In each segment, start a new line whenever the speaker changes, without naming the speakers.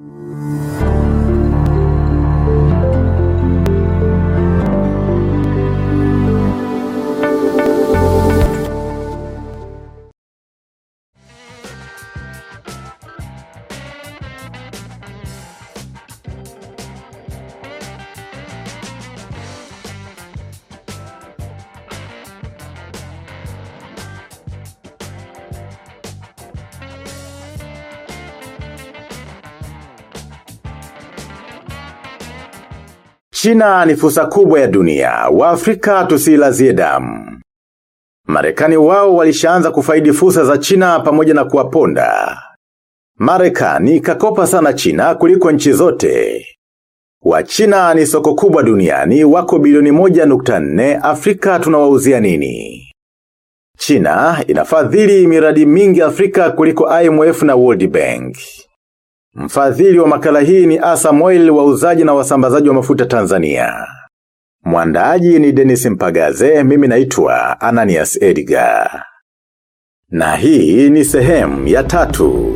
mm China ni fursa kubwa ya dunia, wa Afrika tusilazie damu. Marekani wao walishaanza kufaidi fursa za China pamoja na kuwaponda. Marekani kakopa sana China kuliko nchi zote. Wa China ni soko kubwa duniani wako bilioni moja nukta nne Afrika tunawauzia nini? China inafadhili miradi mingi Afrika kuliko IMF na World Bank. Mfadhili wa makala hii ni Asa Moil wa wauzaji na wasambazaji wa mafuta Tanzania. mwandaji ni Dennis Mpagaze, mimi naitwa Ananias Edgar. Na hii ni sehemu ya tatu.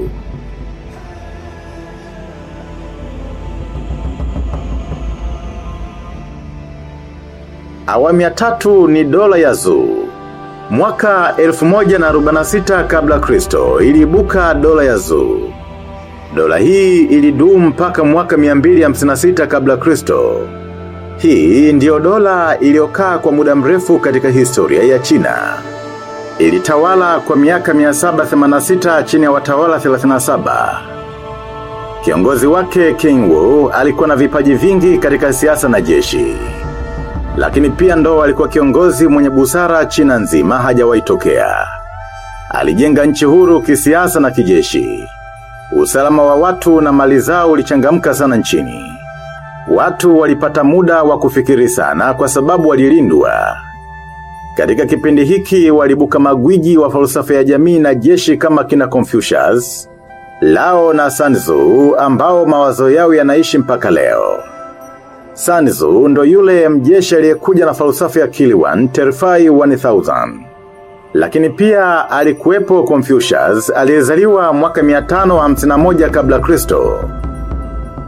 Awamu ya tatu ni dola ya zuu. Mwaka 1146 kabla Kristo iliibuka dola ya zuu. Dola hii ilidumu mpaka mwaka 256 kabla Kristo. Hii ndiyo dola iliyokaa kwa muda mrefu katika historia ya China. Ilitawala kwa miaka 786 chini ya watawala 37. Kiongozi wake King Wu alikuwa na vipaji vingi katika siasa na jeshi. Lakini pia ndo alikuwa kiongozi mwenye busara China nzima hajawahi tokea. Alijenga nchi huru kisiasa na kijeshi. Usalama wa watu na mali zao ulichangamka sana nchini. Watu walipata muda wa kufikiri sana kwa sababu walilindwa. Katika kipindi hiki walibuka magwiji wa falsafa ya jamii na jeshi kama kina Confucius, Lao na Sanzu ambao mawazo yao yanaishi mpaka leo. Sanzu ndo yule mjeshi aliyekuja na falsafa ya Kiliwan Terrify 1000. Lakini pia alikuwepo Confucius aliyezaliwa mwaka 551 kabla Kristo.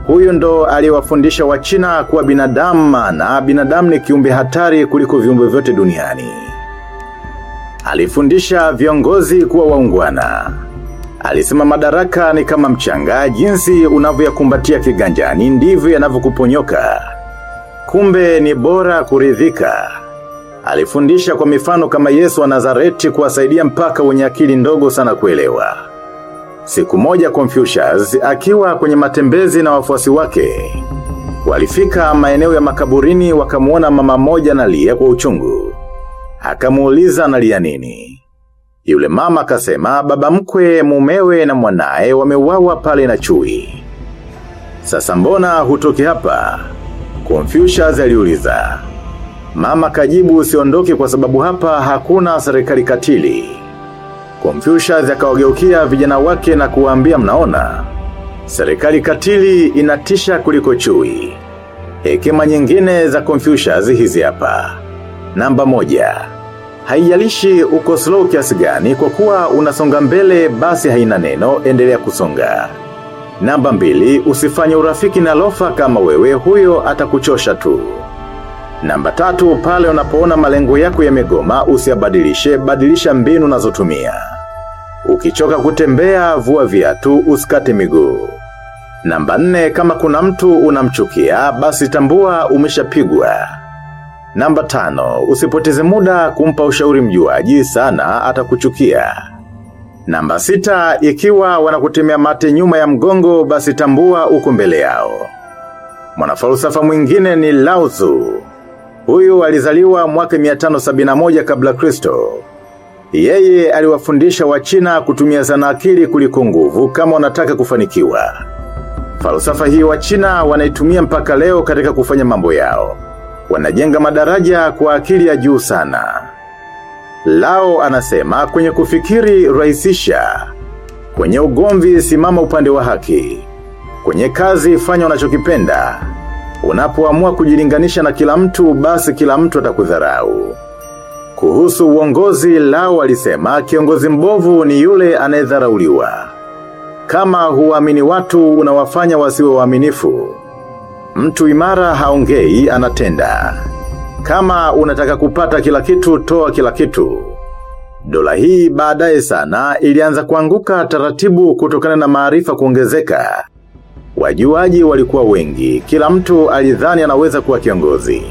Huyu ndo aliyewafundisha wa China kuwa binadamu na binadamu ni kiumbe hatari kuliko viumbe vyote duniani. Alifundisha viongozi kuwa waungwana. Alisema madaraka ni kama mchanga, jinsi unavyoyakumbatia kiganjani ndivyo yanavyokuponyoka. Kumbe ni bora kuridhika. Alifundisha kwa mifano kama Yesu wa Nazareti kuwasaidia mpaka wenye akili ndogo sana kuelewa. Siku moja Confucius akiwa kwenye matembezi na wafuasi wake. Walifika maeneo ya makaburini wakamuona mama moja analia kwa uchungu. Akamuuliza analia nini. Yule mama akasema baba mkwe mumewe na mwanae wameuawa pale na chui. Sasa mbona hutoki hapa? Confucius aliuliza. Mama kajibu usiondoke kwa sababu hapa hakuna serikali katili. Confucius akawageukia vijana wake na kuwaambia mnaona. Serikali katili inatisha kuliko chui. Hekima nyingine za Confucius hizi hapa. Namba moja. Haijalishi uko slow kiasi gani kwa kuwa unasonga mbele basi haina neno endelea kusonga. Namba mbili, usifanye urafiki na lofa kama wewe huyo atakuchosha tu. Namba tatu, pale unapoona malengo yako yamegoma usiabadilishe, badilisha mbinu unazotumia. Ukichoka kutembea, vua viatu, usikate miguu. Namba nne, kama kuna mtu unamchukia, basi tambua umeshapigwa. Namba tano, usipoteze muda kumpa ushauri mjuaji sana atakuchukia. Namba sita, ikiwa wanakutemea mate nyuma ya mgongo, basi tambua uko mbele yao. Mwanafalsafa mwingine ni Lauzu. Huyu alizaliwa mwaka 571 kabla Kristo. Yeye aliwafundisha wa China kutumia zana akili kuliko nguvu kama wanataka kufanikiwa. Falsafa hii wa China wanaitumia mpaka leo katika kufanya mambo yao. Wanajenga madaraja kwa akili ya juu sana. Lao anasema kwenye kufikiri rahisisha. Kwenye ugomvi simama upande wa haki. Kwenye kazi fanya unachokipenda. Unapoamua kujilinganisha na kila mtu basi kila mtu atakudharau. Kuhusu uongozi lao alisema kiongozi mbovu ni yule anayedharauliwa. kama huamini watu unawafanya wasiwe waaminifu. Mtu imara haongei anatenda. Kama unataka kupata kila kitu, toa kila kitu. Dola hii baadaye sana ilianza kuanguka taratibu kutokana na maarifa kuongezeka. Wajuaji walikuwa wengi, kila mtu alidhani anaweza kuwa kiongozi.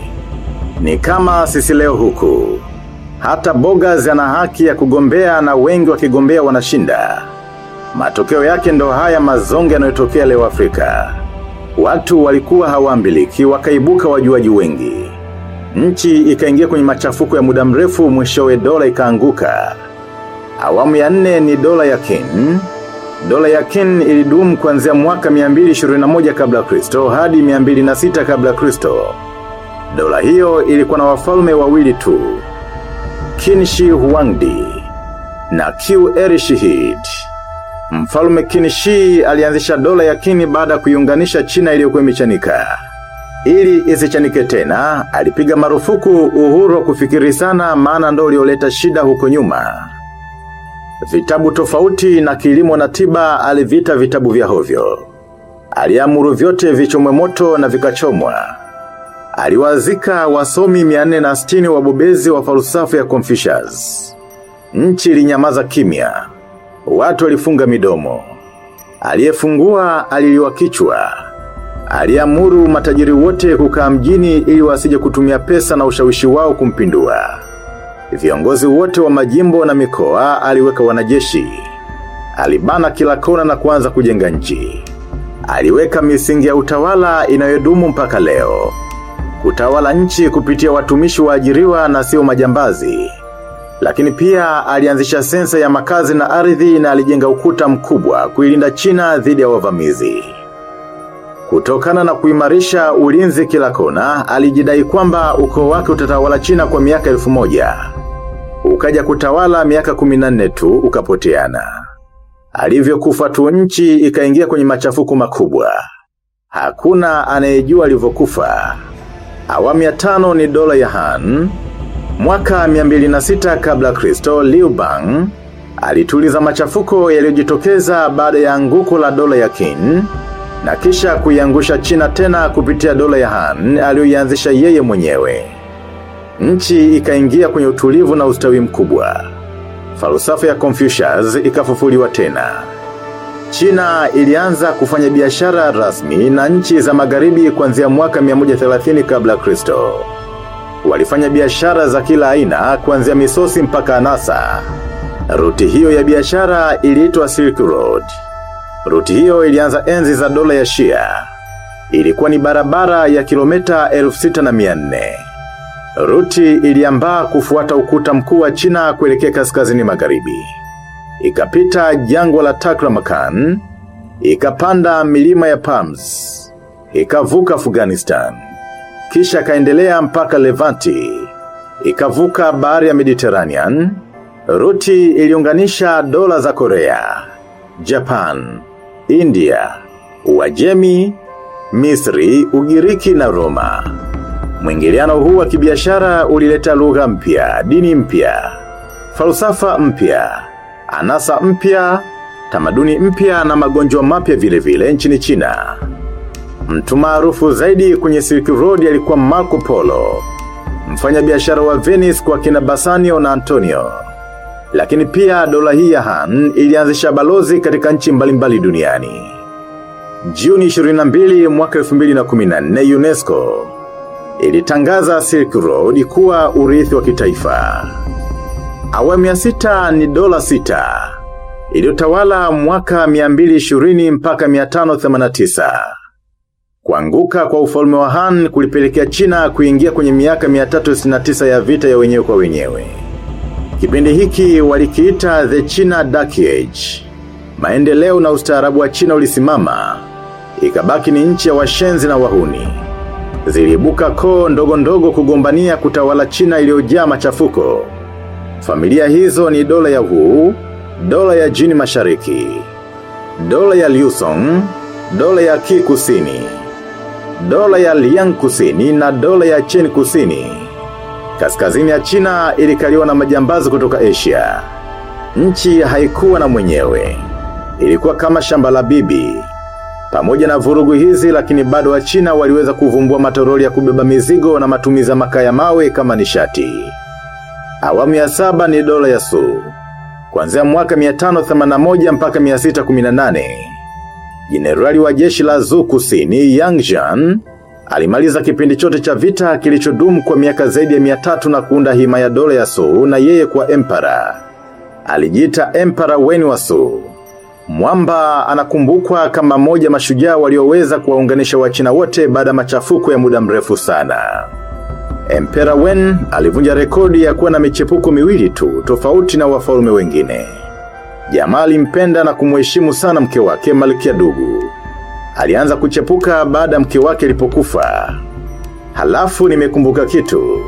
Ni kama sisi leo huku. Hata bogas ana haki ya kugombea na wengi wakigombea wanashinda. Matokeo yake ndo haya mazonge yanayotokea leo Afrika. Watu walikuwa hawambiliki wakaibuka wajuaji wengi. Nchi ikaingia kwenye machafuko ya muda mrefu mwishowe dola ikaanguka. Awamu ya nne ni dola ya Kin. Dola ya Kin ilidumu kuanzia mwaka 221 kabla Kristo hadi 206 kabla Kristo. Dola hiyo ilikuwa na wafalme wawili tu. Qin Shi Huangdi na Qiu Erishihid. Mfalme Qin Shi alianzisha dola ya Qin baada ya kuiunganisha China iliyokuwa imechanika. Ili isichanike tena, alipiga marufuku uhuru wa kufikiri sana maana ndo ulioleta shida huko nyuma. Vitabu tofauti na kilimo na tiba alivita vitabu vya hovyo. Aliamuru vyote vichomwe moto na vikachomwa. Aliwazika wasomi 460 wabobezi wa falsafa ya Confucius. Nchi ilinyamaza kimya. Watu walifunga midomo. Aliyefungua aliliwa kichwa. Aliamuru matajiri wote kukaa mjini ili wasije kutumia pesa na ushawishi wao kumpindua. Viongozi wote wa majimbo na mikoa aliweka wanajeshi. Alibana kila kona na kuanza kujenga nchi. Aliweka misingi ya utawala inayodumu mpaka leo. Kutawala nchi kupitia watumishi waajiriwa na sio majambazi. Lakini pia alianzisha sensa ya makazi na ardhi na alijenga ukuta mkubwa kuilinda China dhidi ya wavamizi. Kutokana na kuimarisha ulinzi kila kona, alijidai kwamba ukoo wake utatawala China kwa miaka elfu moja. Ukaja kutawala miaka 14 tu ukapoteana. Alivyokufa tu nchi ikaingia kwenye machafuko makubwa. Hakuna anayejua alivyokufa. Awamu ya tano ni dola ya Han. Mwaka 206 kabla Kristo Liu Bang alituliza machafuko yaliyojitokeza baada ya anguko la dola ya kin na kisha kuiangusha China tena kupitia dola ya Han aliyoianzisha yeye mwenyewe. Nchi ikaingia kwenye utulivu na ustawi mkubwa. Falsafa ya Confucius ikafufuliwa tena. China ilianza kufanya biashara rasmi na nchi za magharibi kuanzia mwaka 130 kabla Kristo. Walifanya biashara za kila aina kuanzia misosi mpaka anasa. Ruti hiyo ya biashara iliitwa Silk Road. Ruti hiyo ilianza enzi za dola ya Shia. Ilikuwa ni barabara ya kilomita 6400. Ruti iliambaa kufuata ukuta mkuu wa China kuelekea kaskazini magharibi. Ikapita jangwa la Taklamakan, ikapanda milima ya Palms, ikavuka Afghanistan. Kisha kaendelea mpaka Levanti, ikavuka bahari ya Mediterranean. Ruti iliunganisha dola za Korea, Japan, India, Uajemi, Misri, Ugiriki na Roma. Mwingiliano huu wa kibiashara ulileta lugha mpya, dini mpya, falsafa mpya, anasa mpya, tamaduni mpya na magonjwa mapya vile vile nchini China. Mtu maarufu zaidi kwenye Silk Road alikuwa Marco Polo, mfanyabiashara wa Venice kwa kina Bassanio na Antonio. Lakini pia dola hii ya Han ilianzisha balozi katika nchi mbalimbali duniani. Juni 22 mwaka 2014 UNESCO ilitangaza Silk Road kuwa urithi wa kitaifa. Awamu ya sita ni dola sita. Iliyotawala mwaka 220 mpaka 589. Kuanguka kwa ufalme wa Han kulipelekea China kuingia kwenye miaka 369 ya vita ya wenyewe kwa wenyewe. Kipindi hiki walikiita The China Dark Age. Maendeleo na ustaarabu wa China ulisimama. Ikabaki ni nchi ya washenzi na wahuni. Ziliibuka koo ndogo ndogo kugombania kutawala China iliyojaa machafuko. Familia hizo ni dola ya Wu, dola ya Jini Mashariki, dola ya Liu Song, dola ya Qi Kusini, dola ya Liang Kusini na dola ya Chen Kusini. Kaskazini ya China ilikaliwa na majambazi kutoka Asia. Nchi haikuwa na mwenyewe. ilikuwa kama shamba la bibi. Pamoja na vurugu hizi lakini bado wa China waliweza kuvumbua matoroli ya kubeba mizigo na matumiza makaa ya mawe kama nishati. Awamu ya saba ni dola ya Su. Kuanzia mwaka 581 mpaka 618. Jenerali wa jeshi la Zu kusini Yang Zhan alimaliza kipindi chote cha vita kilichodumu kwa miaka zaidi ya 300 na kuunda hima ya dola ya Su na yeye kwa empara. Alijiita empara weni wa Su. Mwamba anakumbukwa kama moja mashujaa walioweza kuwaunganisha wachina wote baada machafuko ya muda mrefu sana. Emperor Wen alivunja rekodi ya kuwa na michepuko miwili tu tofauti na wafalme wengine. Jamaa alimpenda na kumheshimu sana mke wake Malkia Dugu. Alianza kuchepuka baada mke wake alipokufa. Halafu nimekumbuka kitu.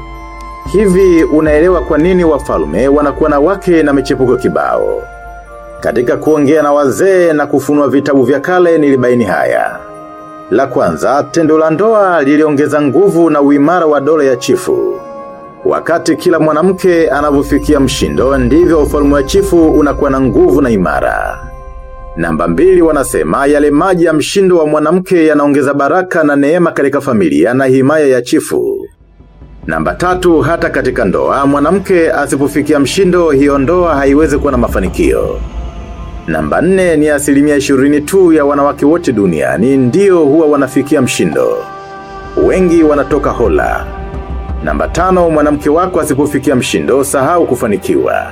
Hivi unaelewa kwa nini wafalme wanakuwa na wake na michepuko kibao. Katika kuongea na wazee na kufunua vitabu vya kale nilibaini haya. La kwanza, tendo la ndoa liliongeza nguvu na uimara wa dola ya chifu. Wakati kila mwanamke anavyofikia mshindo, ndivyo ufalme wa chifu unakuwa na nguvu na imara. Namba mbili wanasema yale maji ya mshindo wa mwanamke yanaongeza baraka na neema katika familia na himaya ya chifu. Namba tatu hata katika ndoa, mwanamke asipofikia mshindo hiyo ndoa haiwezi kuwa na mafanikio. Namba nne ni asilimia ishirini tu ya wanawake wote duniani ndio huwa wanafikia mshindo. Wengi wanatoka hola. Namba tano mwanamke wako asipofikia mshindo sahau kufanikiwa.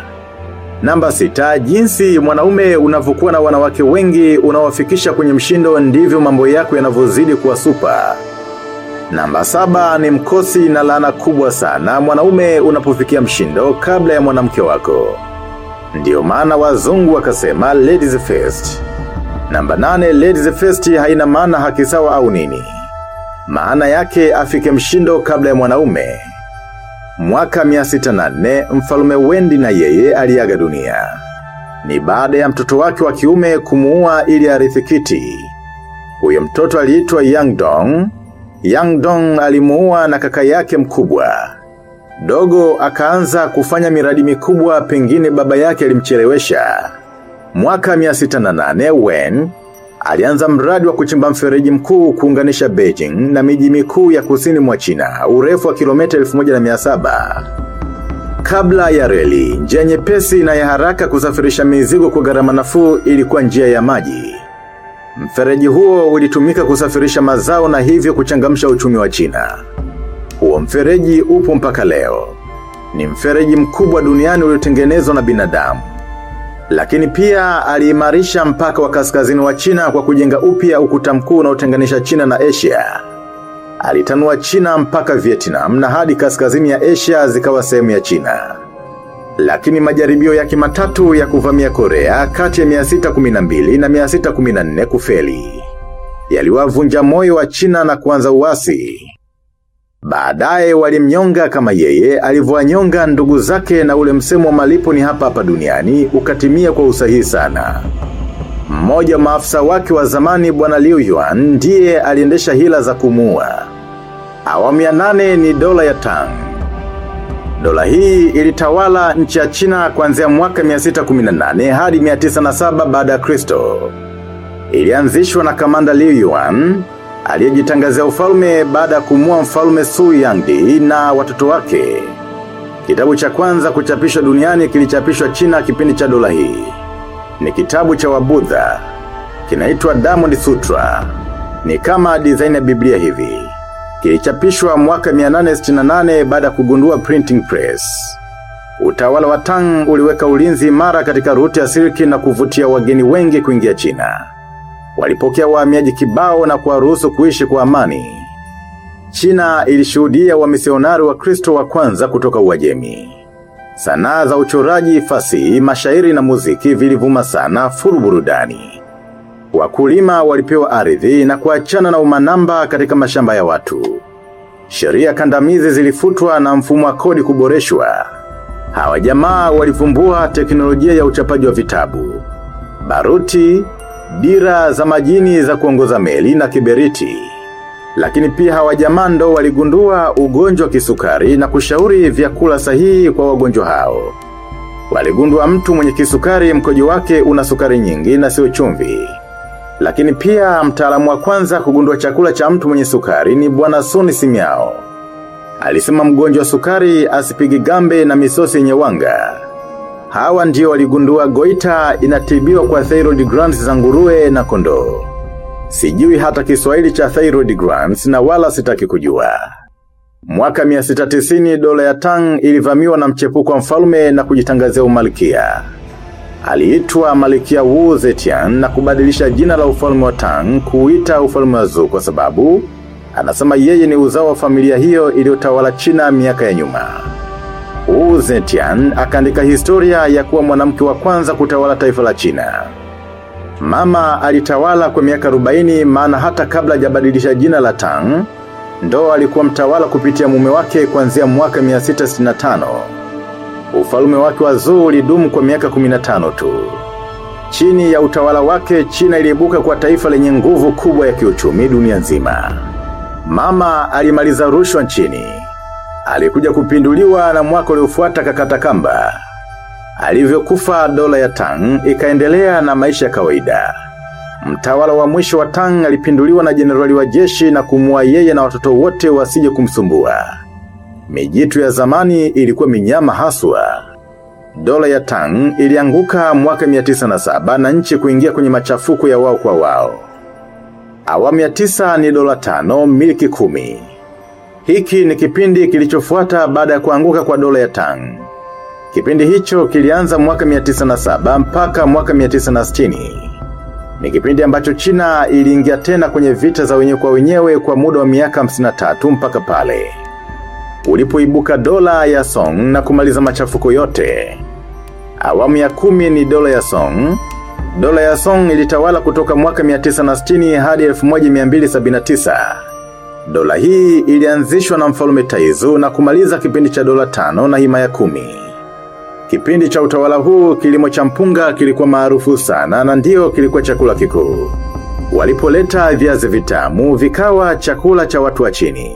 Namba sita, jinsi mwanaume unavyokuwa na wanawake wengi unawafikisha kwenye mshindo ndivyo mambo yako yanavyozidi kuwa super. Namba saba ni mkosi na laana kubwa sana mwanaume unapofikia mshindo kabla ya mwanamke wako. Ndiyo maana wazungu wakasema ladies first. Namba nane ladies first haina maana haki sawa au nini. Maana yake afike mshindo kabla ya mwanaume. Mwaka 604 mfalume Wendi na yeye aliaga dunia. Ni baada ya mtoto wake wa kiume kumuua ili arithi kiti. Huyo mtoto aliitwa Yang Dong. Yang Dong alimuua na kaka yake mkubwa. Dogo akaanza kufanya miradi mikubwa pengine baba yake alimchelewesha. Mwaka 608 Wen alianza mradi wa kuchimba mfereji mkuu kuunganisha Beijing na miji mikuu ya kusini mwa China, urefu wa kilomita 1700. Kabla ya reli, njia nyepesi na ya haraka kusafirisha mizigo kwa gharama nafuu ilikuwa njia ya maji. Mfereji huo ulitumika kusafirisha mazao na hivyo kuchangamsha uchumi wa China. Huo mfereji upo mpaka leo. Ni mfereji mkubwa duniani uliotengenezwa na binadamu. Lakini pia aliimarisha mpaka wa kaskazini wa China kwa kujenga upya ukuta mkuu unaotenganisha China na Asia. Alitanua China mpaka Vietnam na hadi kaskazini ya Asia zikawa sehemu ya China. Lakini majaribio yake matatu ya kuvamia Korea kati ya 612 na 614 kufeli. Yaliwavunja moyo wa China na kuanza uasi. Baadaye walimnyonga kama yeye alivyowanyonga ndugu zake na ule msemo wa malipo ni hapa hapa duniani ukatimia kwa usahihi sana. Mmoja maafisa wake wa zamani bwana Liu Yuan ndiye aliendesha hila za kumua. Awamu ya nane ni dola ya Tang. Dola hii ilitawala nchi ya China kuanzia mwaka 618 hadi 907 baada ya Kristo. Ilianzishwa na kamanda Liu Yuan aliyejitangazia ufalme baada ya kumua mfalme Su Yangdi na watoto wake. Kitabu cha kwanza kuchapishwa duniani kilichapishwa China kipindi cha dola hii. Ni kitabu cha wabudha. Kinaitwa Diamond Sutra. Ni kama design ya Biblia hivi. Kilichapishwa mwaka 1868 baada ya kugundua printing press. Utawala wa Tang uliweka ulinzi imara katika ruti ya silki na kuvutia wageni wengi kuingia China walipokea wahamiaji kibao na kuwaruhusu kuishi kwa amani. China ilishuhudia wamisionari wa Kristo wa kwanza kutoka Uajemi. Sanaa za uchoraji, fasihi, mashairi na muziki vilivuma sana furu burudani. Wakulima walipewa ardhi na kuachana na umanamba katika mashamba ya watu. Sheria kandamizi zilifutwa na mfumo wa kodi kuboreshwa. Hawa jamaa walivumbua teknolojia ya uchapaji wa vitabu. Baruti, dira za majini za kuongoza meli na kiberiti. Lakini pia hawajamando ndo waligundua ugonjwa wa kisukari na kushauri vyakula sahihi kwa wagonjwa hao. Waligundua mtu mwenye kisukari mkojo wake una sukari nyingi na sio chumvi. Lakini pia mtaalamu wa kwanza kugundua chakula cha mtu mwenye sukari ni bwana suni Simiao. Alisema mgonjwa wa sukari asipigi gambe na misosi yenye wanga. Hawa ndio waligundua goita inatibiwa kwa thyroid glands za nguruwe na kondoo. Sijui hata kiswahili cha thyroid glands na wala sitaki kujua. Mwaka 690 dola ya Tang ilivamiwa na mchepuko wa mfalme na kujitangazia umalkia. Aliitwa Malikia Wu Zetian na kubadilisha jina la ufalme wa Tang kuita ufalme wa Zhou kwa sababu anasema yeye ni uzao wa familia hiyo iliyotawala China miaka ya nyuma. Wu Zetian akaandika historia ya kuwa mwanamke wa kwanza kutawala taifa la China. Mama alitawala kwa miaka 40 maana hata kabla hajabadilisha jina la Tang, ndo alikuwa mtawala kupitia mume wake kuanzia mwaka 665. Ufalume wake wa Zhou ulidumu kwa miaka 15 tu. Chini ya utawala wake China iliibuka kwa taifa lenye nguvu kubwa ya kiuchumi dunia nzima. Mama alimaliza rushwa nchini. Alikuja kupinduliwa na mwaka uliofuata kakata kamba. Alivyokufa dola ya Tang ikaendelea na maisha ya kawaida. Mtawala wa mwisho wa Tang alipinduliwa na jenerali wa jeshi na kumua yeye na watoto wote wasije kumsumbua. Mijitu ya zamani ilikuwa minyama haswa. Dola ya Tang ilianguka mwaka 907 na nchi kuingia kwenye machafuko ya wao kwa wao. Awamu ya tisa ni dola tano miliki kumi. Hiki ni kipindi kilichofuata baada ya kuanguka kwa dola ya Tang. Kipindi hicho kilianza mwaka 907 mpaka mwaka 960. Ni kipindi ambacho China iliingia tena kwenye vita za wenyewe kwa wenyewe kwa muda wa miaka 53 mpaka pale. Ulipoibuka dola ya Song na kumaliza machafuko yote. Awamu ya kumi ni dola ya Song. Dola ya Song ilitawala kutoka mwaka 960 hadi 1279. Dola hii ilianzishwa na mfalume Taizu na kumaliza kipindi cha dola tano na himaya kumi. Kipindi cha utawala huu kilimo cha mpunga kilikuwa maarufu sana na ndio kilikuwa chakula kikuu. Walipoleta viazi vitamu vikawa chakula cha watu wa chini.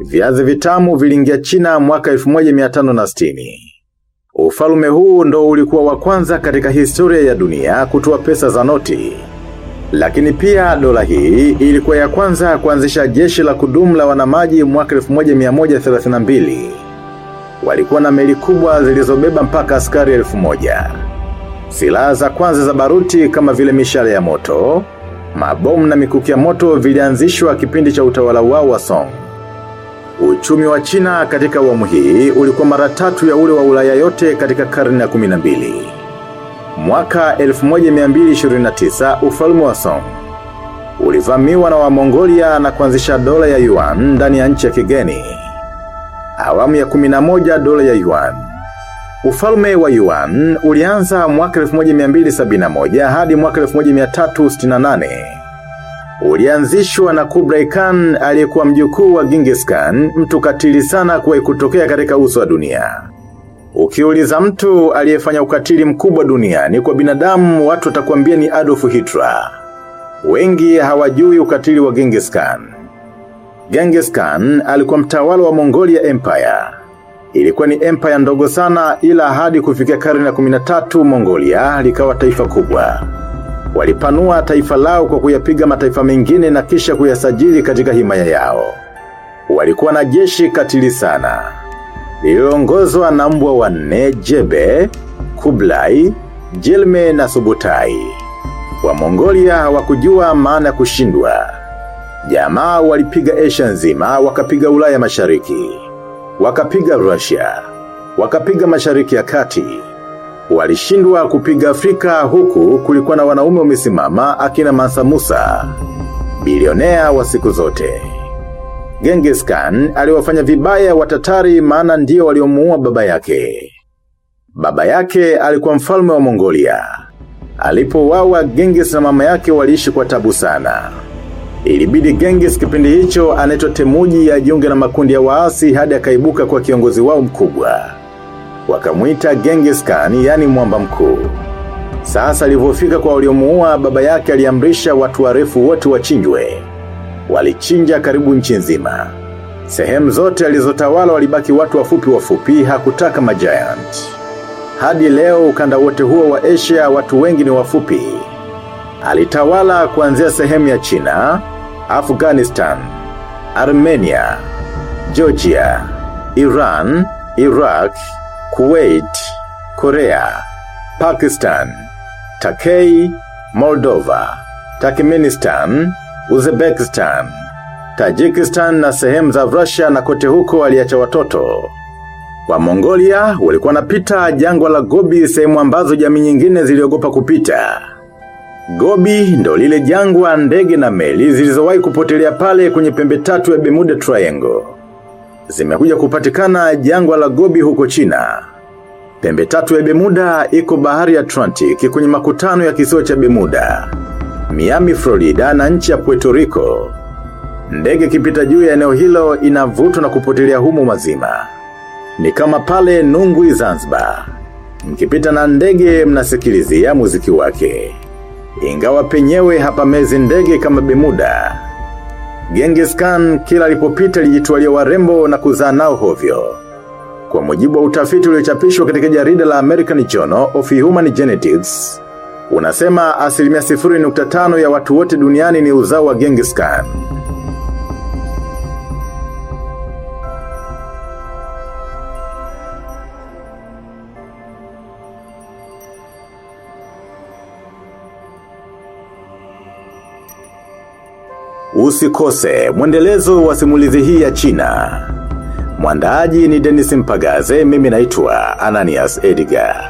Viazi vitamu vilingia China mwaka 1560. Ufalume huu ndo ulikuwa wa kwanza katika historia ya dunia kutoa pesa za noti. Lakini pia dola hii ilikuwa ya kwanza kuanzisha jeshi la kudumu la wanamaji mwaka 1132. Walikuwa na meli kubwa zilizobeba mpaka askari elfu moja. Silaha za kwanza za baruti kama vile mishale ya moto, mabomu na mikuki ya moto vilianzishwa kipindi cha utawala wao wa Song. Uchumi wa China katika awamu hii ulikuwa mara tatu ya ule wa Ulaya yote katika karne ya 12. Mwaka 1229 ufalme wa Song ulivamiwa na wa Mongolia na kuanzisha dola ya Yuan ndani ya nchi ya kigeni. Awamu ya 11 dola ya Yuan. Ufalme wa Yuan ulianza mwaka 1271 hadi mwaka 1368. Ulianzishwa na Kublai Khan aliyekuwa mjukuu wa Genghis Khan, mtu katili sana kuwahi kutokea katika uso wa dunia. Ukiuliza mtu aliyefanya ukatili mkubwa duniani kwa binadamu, watu watakwambia ni Adolf Hitler. Wengi hawajui ukatili wa Genghis Khan. Genghis Khan alikuwa mtawala wa Mongolia Empire. Ilikuwa ni empire ndogo sana ila hadi kufikia karne ya 13 Mongolia likawa taifa kubwa. Walipanua taifa lao kwa kuyapiga mataifa mengine na kisha kuyasajili katika himaya yao. Walikuwa na jeshi katili sana. Liliongozwa na mbwa wanne Jebe, Kublai, Jelme na Subutai. Wa Mongolia hawakujua maana kushindwa. Jamaa walipiga Asia nzima, wakapiga Ulaya mashariki. Wakapiga Russia. Wakapiga mashariki ya kati. Walishindwa kupiga Afrika huku kulikuwa na wanaume wamesimama akina Mansa Musa. Bilionea wa siku zote. Genghis Khan aliwafanya vibaya watatari maana ndio waliomuua baba yake. Baba yake alikuwa mfalme wa Mongolia. Alipowawa Genghis na mama yake waliishi kwa tabu sana. Ilibidi Genghis kipindi hicho anaitwa Temuji ajiunge na makundi ya waasi hadi akaibuka kwa kiongozi wao mkubwa. Wakamuita Genghis Khan yani mwamba mkuu. Sasa alivyofika kwa waliomuua baba yake aliamrisha watu warefu wote wachinjwe. Walichinja karibu nchi nzima. Sehemu zote alizotawala walibaki watu wafupi wafupi hakutaka majiant. Hadi leo ukanda wote huo wa Asia watu wengi ni wafupi. Alitawala kuanzia sehemu ya China, Afghanistan, Armenia, Georgia, Iran, Iraq, Kuwait, Korea, Pakistan, Takei, Moldova, Turkmenistan, Uzbekistan, Tajikistan na sehemu za Russia na kote huko waliacha watoto. Wa Mongolia walikuwa napita jangwa la Gobi sehemu ambazo jamii nyingine ziliogopa kupita. Gobi ndo lile jangwa ndege na meli zilizowahi kupotelea pale kwenye pembe tatu ya Bermuda Triangle. Zimekuja kupatikana jangwa la Gobi huko China. Pembe tatu ya Bermuda iko bahari ya Atlantic kwenye makutano ya kisiwa cha Bermuda. Miami, Florida na nchi ya Puerto Rico. Ndege kipita juu ya eneo hilo inavutwa na kupotelea humo mazima. Ni kama pale Nungwi Zanzibar. Mkipita na ndege mnasikilizia muziki wake. Ingawa penyewe hapa mezi ndege kama bimuda. Genghis Khan kila alipopita lijitualia warembo na kuzaa nao hovyo. Kwa mujibu wa utafiti uliochapishwa katika jarida la American Journal of Human Genetics, unasema asilimia 0.5 ya watu wote duniani ni uzao wa Genghis Khan. Usikose mwendelezo wa simulizi hii ya China. Mwandaaji ni Dennis Mpagaze, mimi naitwa Ananias Edgar.